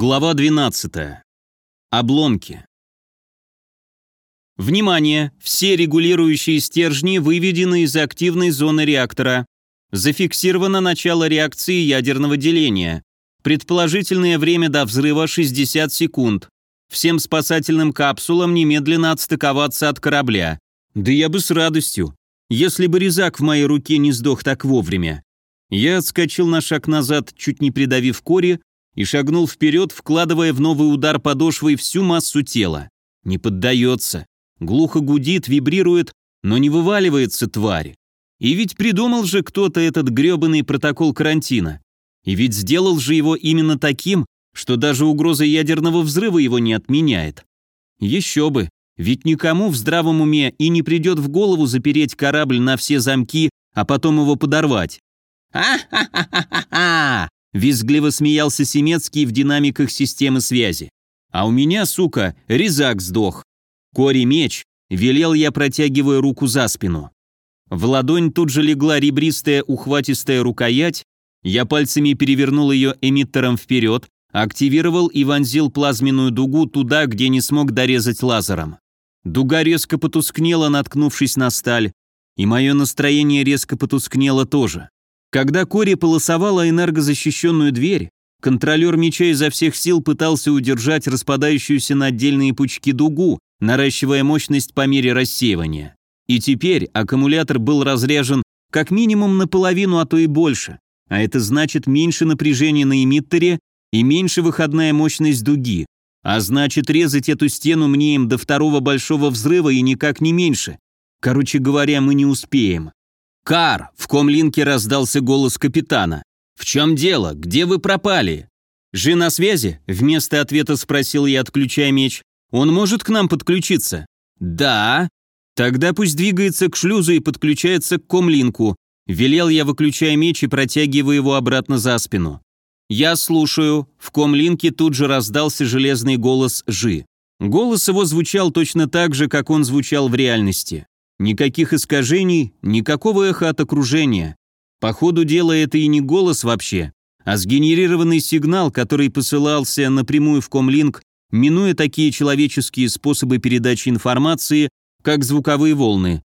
Глава 12. Обломки. Внимание! Все регулирующие стержни выведены из активной зоны реактора. Зафиксировано начало реакции ядерного деления. Предположительное время до взрыва 60 секунд. Всем спасательным капсулам немедленно отстыковаться от корабля. Да я бы с радостью, если бы резак в моей руке не сдох так вовремя. Я отскочил на шаг назад, чуть не придавив кори, и шагнул вперед, вкладывая в новый удар подошвой всю массу тела. Не поддается. Глухо гудит, вибрирует, но не вываливается тварь. И ведь придумал же кто-то этот грёбаный протокол карантина. И ведь сделал же его именно таким, что даже угроза ядерного взрыва его не отменяет. Еще бы, ведь никому в здравом уме и не придет в голову запереть корабль на все замки, а потом его подорвать. «А-ха-ха-ха-ха!» Визгливо смеялся Семецкий в динамиках системы связи. А у меня, сука, резак сдох. Кори меч, велел я, протягивая руку за спину. В ладонь тут же легла ребристая ухватистая рукоять, я пальцами перевернул ее эмиттером вперед, активировал и вонзил плазменную дугу туда, где не смог дорезать лазером. Дуга резко потускнела, наткнувшись на сталь, и мое настроение резко потускнело тоже. Когда Кори полосовала энергозащищенную дверь, контролер меча изо всех сил пытался удержать распадающуюся на отдельные пучки дугу, наращивая мощность по мере рассеивания. И теперь аккумулятор был разряжен как минимум наполовину, а то и больше. А это значит меньше напряжения на эмиттере и меньше выходная мощность дуги. А значит, резать эту стену мне им до второго большого взрыва и никак не меньше. Короче говоря, мы не успеем. «Кар!» — в комлинке раздался голос капитана. «В чем дело? Где вы пропали?» «Жи на связи?» — вместо ответа спросил я, отключая меч. «Он может к нам подключиться?» «Да». «Тогда пусть двигается к шлюзу и подключается к комлинку», — велел я, выключая меч и протягивая его обратно за спину. «Я слушаю». В комлинке тут же раздался железный голос Жи. Голос его звучал точно так же, как он звучал в реальности. Никаких искажений, никакого эха от окружения. По ходу дела это и не голос вообще, а сгенерированный сигнал, который посылался напрямую в комлинк, минуя такие человеческие способы передачи информации, как звуковые волны.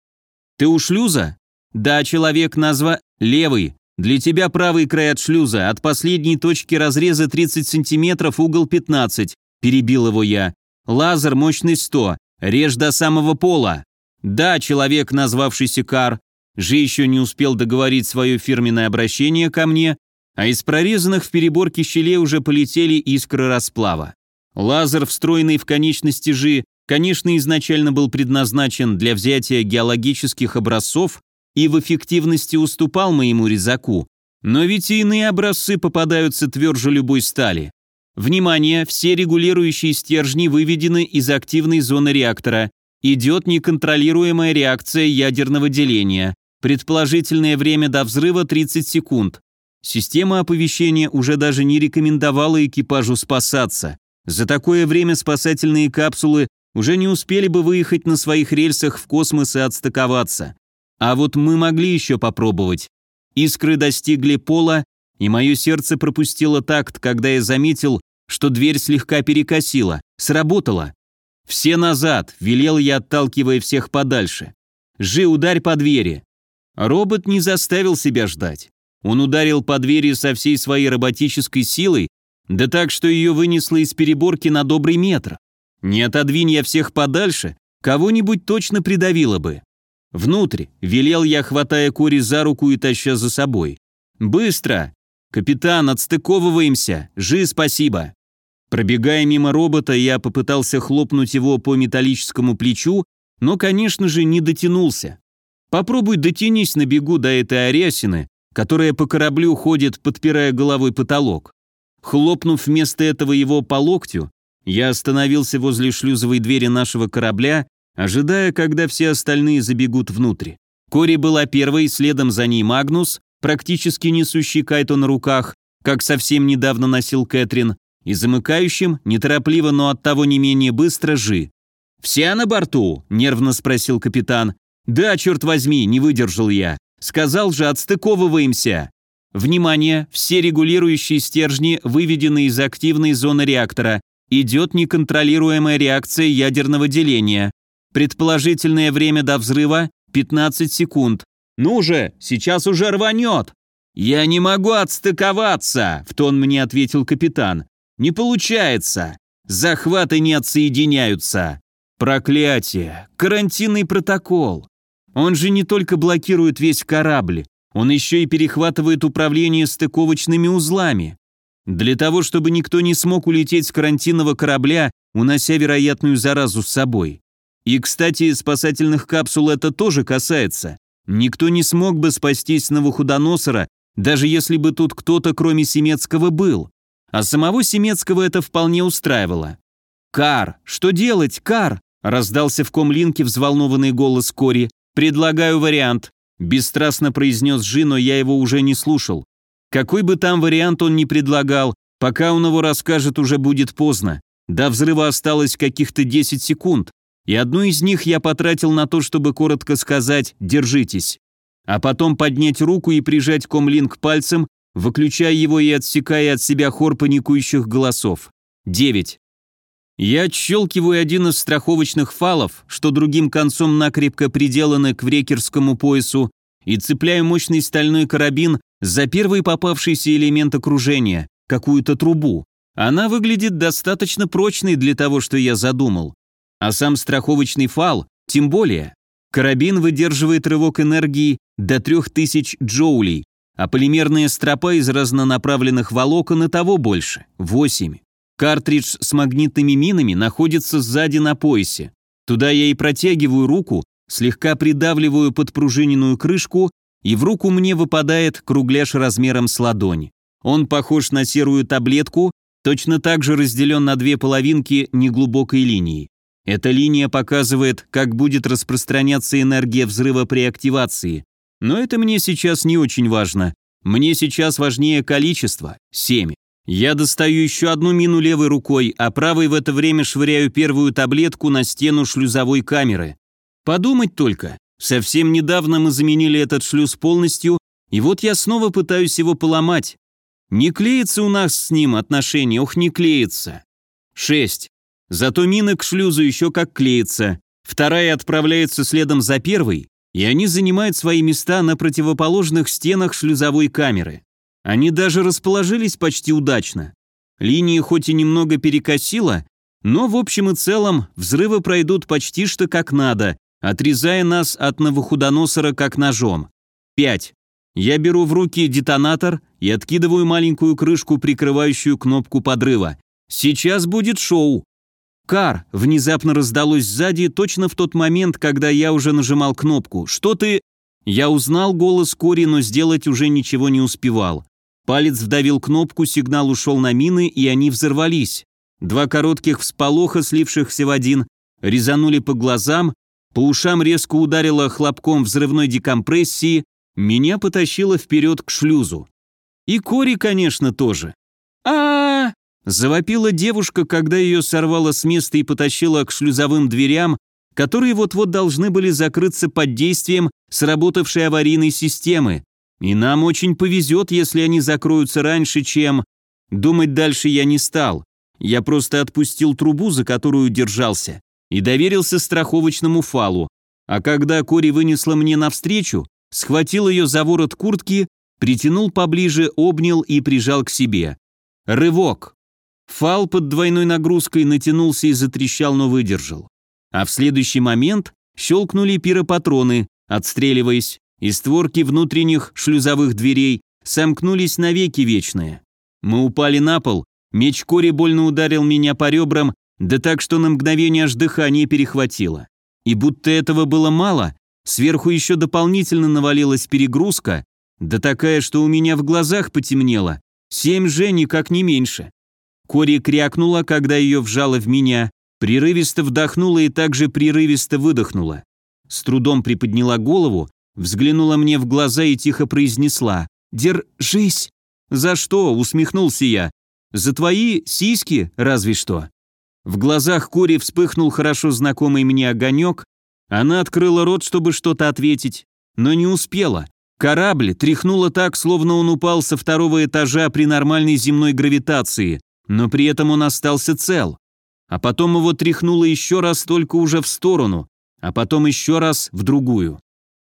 «Ты у шлюза?» «Да, человек, назва... Левый. Для тебя правый край от шлюза, от последней точки разреза 30 сантиметров, угол 15», перебил его я. «Лазер, мощность 100. Режь до самого пола». Да, человек, назвавшийся Кар, же еще не успел договорить свое фирменное обращение ко мне, а из прорезанных в переборке щелей уже полетели искры расплава. Лазер, встроенный в конечности Жи, конечно, изначально был предназначен для взятия геологических образцов и в эффективности уступал моему резаку, но ведь и иные образцы попадаются тверже любой стали. Внимание, все регулирующие стержни выведены из активной зоны реактора, Идет неконтролируемая реакция ядерного деления. Предположительное время до взрыва 30 секунд. Система оповещения уже даже не рекомендовала экипажу спасаться. За такое время спасательные капсулы уже не успели бы выехать на своих рельсах в космос и отстыковаться. А вот мы могли еще попробовать. Искры достигли пола, и мое сердце пропустило такт, когда я заметил, что дверь слегка перекосила. Сработало. «Все назад!» – велел я, отталкивая всех подальше. «Жи, ударь по двери!» Робот не заставил себя ждать. Он ударил по двери со всей своей роботической силой, да так, что ее вынесло из переборки на добрый метр. Не отодвинь я всех подальше, кого-нибудь точно придавило бы. «Внутрь!» – велел я, хватая Кори за руку и таща за собой. «Быстро! Капитан, отстыковываемся! Жи, спасибо!» Пробегая мимо робота, я попытался хлопнуть его по металлическому плечу, но, конечно же, не дотянулся. Попробуй дотянись на бегу до этой арясины, которая по кораблю ходит, подпирая головой потолок. Хлопнув вместо этого его по локтю, я остановился возле шлюзовой двери нашего корабля, ожидая, когда все остальные забегут внутрь. Кори была первой, следом за ней Магнус, практически несущий Кайто на руках, как совсем недавно носил Кэтрин, и замыкающим, неторопливо, но оттого не менее быстро, Жи. «Все на борту?» – нервно спросил капитан. «Да, черт возьми, не выдержал я. Сказал же, отстыковываемся». Внимание, все регулирующие стержни выведены из активной зоны реактора. Идет неконтролируемая реакция ядерного деления. Предположительное время до взрыва 15 секунд. Ну же, сейчас уже рванет. Я не могу отстыковаться, в тон мне ответил капитан. Не получается. Захваты не отсоединяются. Проклятие. Карантинный протокол. Он же не только блокирует весь корабль, он еще и перехватывает управление стыковочными узлами. Для того, чтобы никто не смог улететь с карантинного корабля, унося вероятную заразу с собой. И, кстати, спасательных капсул это тоже касается. Никто не смог бы спастись с Новохудоносора, даже если бы тут кто-то кроме Семецкого был. А самого Семецкого это вполне устраивало. «Кар! Что делать, Кар?» – раздался в комлинке взволнованный голос Кори. «Предлагаю вариант», – бесстрастно произнес Жи, но я его уже не слушал. Какой бы там вариант он ни предлагал, пока он его расскажет, уже будет поздно. До взрыва осталось каких-то 10 секунд, и одну из них я потратил на то, чтобы коротко сказать «держитесь», а потом поднять руку и прижать комлинк пальцем, выключая его и отсекая от себя хор паникующих голосов. 9. Я отщелкиваю один из страховочных фалов, что другим концом накрепко приделаны к врекерскому поясу, и цепляю мощный стальной карабин за первый попавшийся элемент окружения, какую-то трубу. Она выглядит достаточно прочной для того, что я задумал. А сам страховочный фал, тем более. Карабин выдерживает рывок энергии до 3000 джоулей, а полимерная стропа из разнонаправленных волокон и того больше – 8. Картридж с магнитными минами находится сзади на поясе. Туда я и протягиваю руку, слегка придавливаю подпружиненную крышку, и в руку мне выпадает кругляш размером с ладонь. Он похож на серую таблетку, точно так же разделен на две половинки неглубокой линии. Эта линия показывает, как будет распространяться энергия взрыва при активации. Но это мне сейчас не очень важно. Мне сейчас важнее количество – 7. Я достаю еще одну мину левой рукой, а правой в это время швыряю первую таблетку на стену шлюзовой камеры. Подумать только, совсем недавно мы заменили этот шлюз полностью, и вот я снова пытаюсь его поломать. Не клеится у нас с ним отношения, ох, не клеится. 6. Зато мина к шлюзу еще как клеится. Вторая отправляется следом за первой, и они занимают свои места на противоположных стенах шлюзовой камеры. Они даже расположились почти удачно. Линии хоть и немного перекосило, но в общем и целом взрывы пройдут почти что как надо, отрезая нас от новохудоносора как ножом. 5. Я беру в руки детонатор и откидываю маленькую крышку, прикрывающую кнопку подрыва. Сейчас будет шоу. Кар внезапно раздалось сзади точно в тот момент, когда я уже нажимал кнопку. Что ты... Я узнал голос Кори, но сделать уже ничего не успевал. Палец вдавил кнопку, сигнал ушел на мины, и они взорвались. Два коротких всполоха, слившихся в один, резанули по глазам, по ушам резко ударило хлопком взрывной декомпрессии, меня потащило вперед к шлюзу. И Кори, конечно, тоже. а, -а, -а Завопила девушка, когда ее сорвало с места и потащила к шлюзовым дверям, которые вот-вот должны были закрыться под действием сработавшей аварийной системы. И нам очень повезет, если они закроются раньше, чем... Думать дальше я не стал. Я просто отпустил трубу, за которую держался, и доверился страховочному фалу. А когда Кори вынесла мне навстречу, схватил ее за ворот куртки, притянул поближе, обнял и прижал к себе. Рывок. Фал под двойной нагрузкой натянулся и затрещал, но выдержал. А в следующий момент щелкнули пиропатроны, отстреливаясь и створки внутренних шлюзовых дверей сомкнулись навеки вечные. Мы упали на пол, меч Кори больно ударил меня по ребрам, да так, что на мгновение аж дыхание перехватило. И будто этого было мало, сверху еще дополнительно навалилась перегрузка, да такая, что у меня в глазах потемнело. Семь же никак не меньше. Кори крякнула, когда ее вжало в меня, прерывисто вдохнула и также прерывисто выдохнула. С трудом приподняла голову, Взглянула мне в глаза и тихо произнесла «Держись!» «За что?» – усмехнулся я. «За твои сиськи, разве что». В глазах Кори вспыхнул хорошо знакомый мне огонек. Она открыла рот, чтобы что-то ответить, но не успела. Корабль тряхнуло так, словно он упал со второго этажа при нормальной земной гравитации, но при этом он остался цел. А потом его тряхнуло еще раз только уже в сторону, а потом еще раз в другую.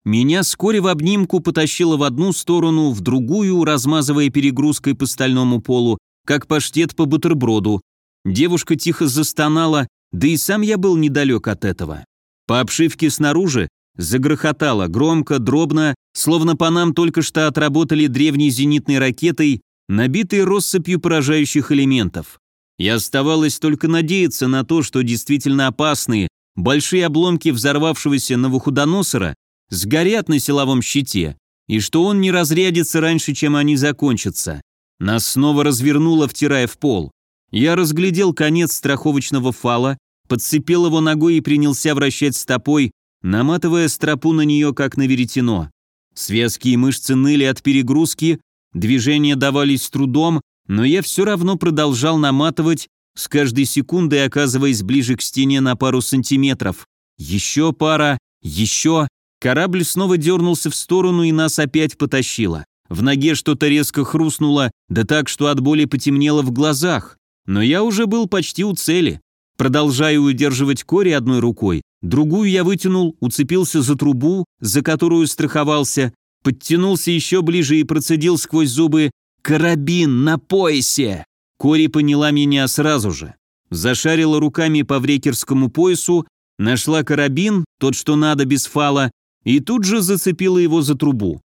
Меня вскоре в обнимку потащило в одну сторону, в другую, размазывая перегрузкой по стальному полу, как паштет по бутерброду. Девушка тихо застонала, да и сам я был недалек от этого. По обшивке снаружи загрохотало громко, дробно, словно по нам только что отработали древней зенитной ракетой, набитой россыпью поражающих элементов. И оставалось только надеяться на то, что действительно опасные, большие обломки взорвавшегося новоходоносора сгорят на силовом щите, и что он не разрядится раньше, чем они закончатся. Нас снова развернуло, втирая в пол. Я разглядел конец страховочного фала, подцепил его ногой и принялся вращать стопой, наматывая стропу на нее, как на веретено. Связки и мышцы ныли от перегрузки, движения давались с трудом, но я все равно продолжал наматывать, с каждой секундой оказываясь ближе к стене на пару сантиметров. Еще пара, еще, Корабль снова дернулся в сторону и нас опять потащило. В ноге что-то резко хрустнуло, да так, что от боли потемнело в глазах. Но я уже был почти у цели. Продолжая удерживать Кори одной рукой, другую я вытянул, уцепился за трубу, за которую страховался, подтянулся еще ближе и процедил сквозь зубы «Карабин на поясе!». Кори поняла меня сразу же. Зашарила руками по врекерскому поясу, нашла карабин, тот, что надо, без фала, и тут же зацепила его за трубу.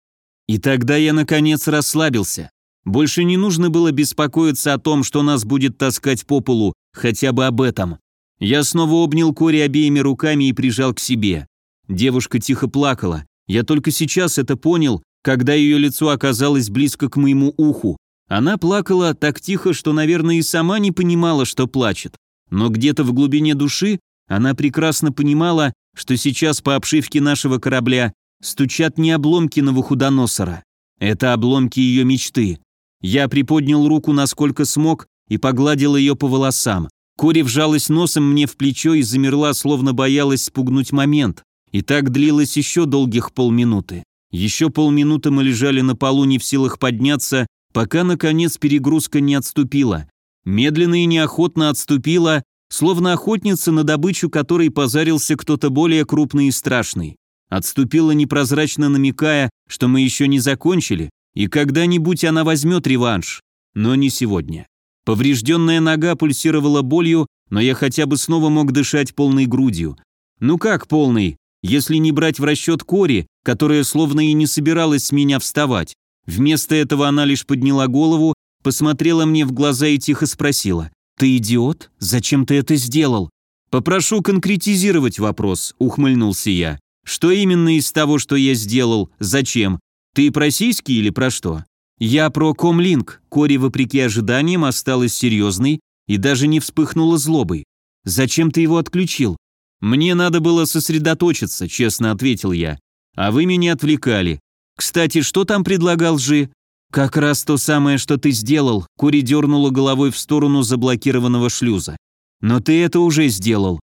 И тогда я, наконец, расслабился. Больше не нужно было беспокоиться о том, что нас будет таскать по полу, хотя бы об этом. Я снова обнял Кори обеими руками и прижал к себе. Девушка тихо плакала. Я только сейчас это понял, когда ее лицо оказалось близко к моему уху. Она плакала так тихо, что, наверное, и сама не понимала, что плачет. Но где-то в глубине души она прекрасно понимала, что сейчас по обшивке нашего корабля стучат не обломки Новохудоносора. Это обломки ее мечты. Я приподнял руку насколько смог и погладил ее по волосам. Кори вжалась носом мне в плечо и замерла, словно боялась спугнуть момент. И так длилось еще долгих полминуты. Еще полминуты мы лежали на полу не в силах подняться, пока, наконец, перегрузка не отступила. Медленно и неохотно отступила, словно охотница на добычу которой позарился кто-то более крупный и страшный. Отступила непрозрачно намекая, что мы еще не закончили, и когда-нибудь она возьмет реванш, но не сегодня. Поврежденная нога пульсировала болью, но я хотя бы снова мог дышать полной грудью. Ну как полной, если не брать в расчет Кори, которая словно и не собиралась с меня вставать. Вместо этого она лишь подняла голову, посмотрела мне в глаза и тихо спросила. «Ты идиот? Зачем ты это сделал?» «Попрошу конкретизировать вопрос», — ухмыльнулся я. «Что именно из того, что я сделал? Зачем? Ты про сиськи или про что?» «Я про комлинк». Кори, вопреки ожиданиям, осталась серьезной и даже не вспыхнула злобой. «Зачем ты его отключил?» «Мне надо было сосредоточиться», — честно ответил я. «А вы меня отвлекали. Кстати, что там предлагал Жи?» «Как раз то самое, что ты сделал», — Кури дернула головой в сторону заблокированного шлюза. «Но ты это уже сделал».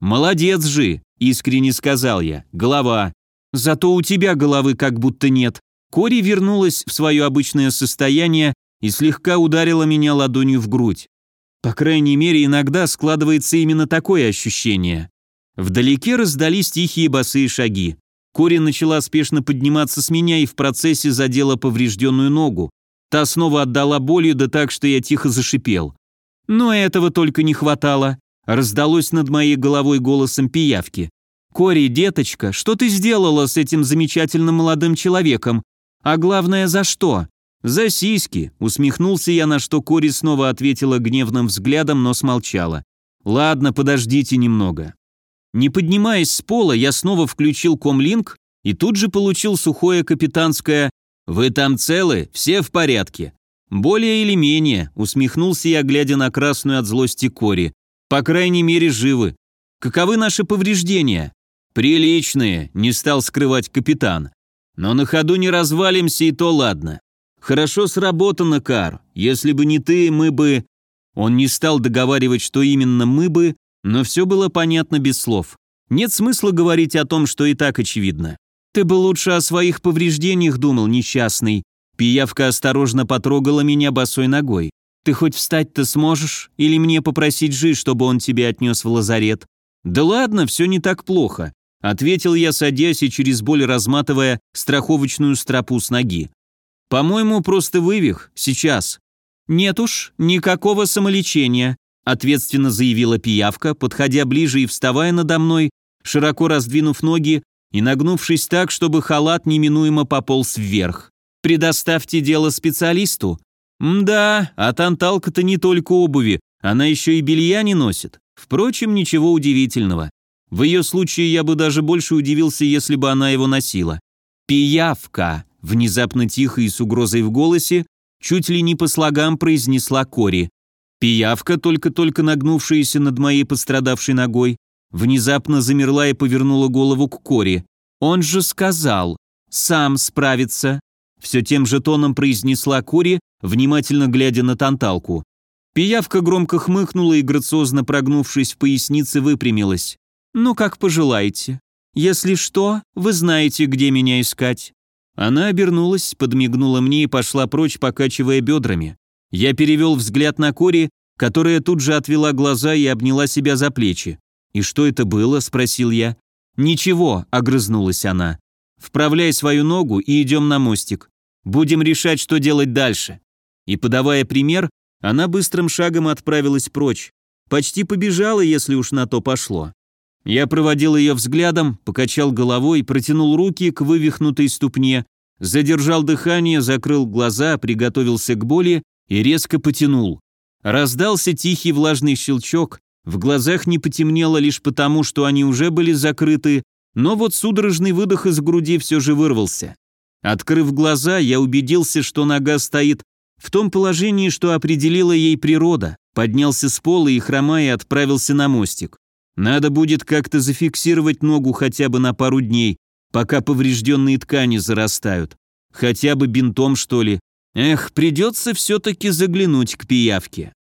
«Молодец же», — искренне сказал я. «Голова». «Зато у тебя головы как будто нет». Кори вернулась в свое обычное состояние и слегка ударила меня ладонью в грудь. По крайней мере, иногда складывается именно такое ощущение. Вдалеке раздались тихие босые шаги. Кори начала спешно подниматься с меня и в процессе задела поврежденную ногу. Та снова отдала болью, да так, что я тихо зашипел. Но этого только не хватало. Раздалось над моей головой голосом пиявки. «Кори, деточка, что ты сделала с этим замечательным молодым человеком? А главное, за что?» «За сиськи», — усмехнулся я, на что Кори снова ответила гневным взглядом, но смолчала. «Ладно, подождите немного. Не поднимаясь с пола, я снова включил комлинк и тут же получил сухое капитанское «Вы там целы? Все в порядке?» «Более или менее», — усмехнулся я, глядя на красную от злости Кори. «По крайней мере, живы. Каковы наши повреждения?» «Приличные», — не стал скрывать капитан. «Но на ходу не развалимся, и то ладно. Хорошо сработано, Кар. Если бы не ты, мы бы...» Он не стал договаривать, что именно мы бы, но все было понятно без слов. Нет смысла говорить о том, что и так очевидно. «Ты бы лучше о своих повреждениях думал, несчастный». Пиявка осторожно потрогала меня босой ногой. «Ты хоть встать-то сможешь? Или мне попросить Жи, чтобы он тебя отнес в лазарет?» «Да ладно, все не так плохо», — ответил я, садясь и через боль разматывая страховочную стропу с ноги. «По-моему, просто вывих. Сейчас». «Нет уж, никакого самолечения», — ответственно заявила пиявка, подходя ближе и вставая надо мной, широко раздвинув ноги и нагнувшись так, чтобы халат неминуемо пополз вверх. «Предоставьте дело специалисту». «Мда, а танталка-то не только обуви, она еще и белья не носит. Впрочем, ничего удивительного. В ее случае я бы даже больше удивился, если бы она его носила. «Пиявка», — внезапно тихо и с угрозой в голосе, чуть ли не по слогам произнесла Кори. Пиявка, только-только нагнувшаяся над моей пострадавшей ногой, внезапно замерла и повернула голову к Кори. «Он же сказал, сам справится», все тем же тоном произнесла Кори, внимательно глядя на Танталку. Пиявка громко хмыкнула и, грациозно прогнувшись в пояснице, выпрямилась. «Ну, как пожелаете. Если что, вы знаете, где меня искать». Она обернулась, подмигнула мне и пошла прочь, покачивая бедрами. Я перевел взгляд на Кори, которая тут же отвела глаза и обняла себя за плечи. «И что это было?» – спросил я. «Ничего», – огрызнулась она. «Вправляй свою ногу и идем на мостик. Будем решать, что делать дальше». И, подавая пример, она быстрым шагом отправилась прочь. Почти побежала, если уж на то пошло. Я проводил ее взглядом, покачал головой, протянул руки к вывихнутой ступне, задержал дыхание, закрыл глаза, приготовился к боли и резко потянул. Раздался тихий влажный щелчок, в глазах не потемнело лишь потому, что они уже были закрыты, но вот судорожный выдох из груди все же вырвался. Открыв глаза, я убедился, что нога стоит в том положении, что определила ей природа, поднялся с пола и, хромая, отправился на мостик. Надо будет как-то зафиксировать ногу хотя бы на пару дней, пока поврежденные ткани зарастают. Хотя бы бинтом, что ли. Эх, придется все-таки заглянуть к пиявке.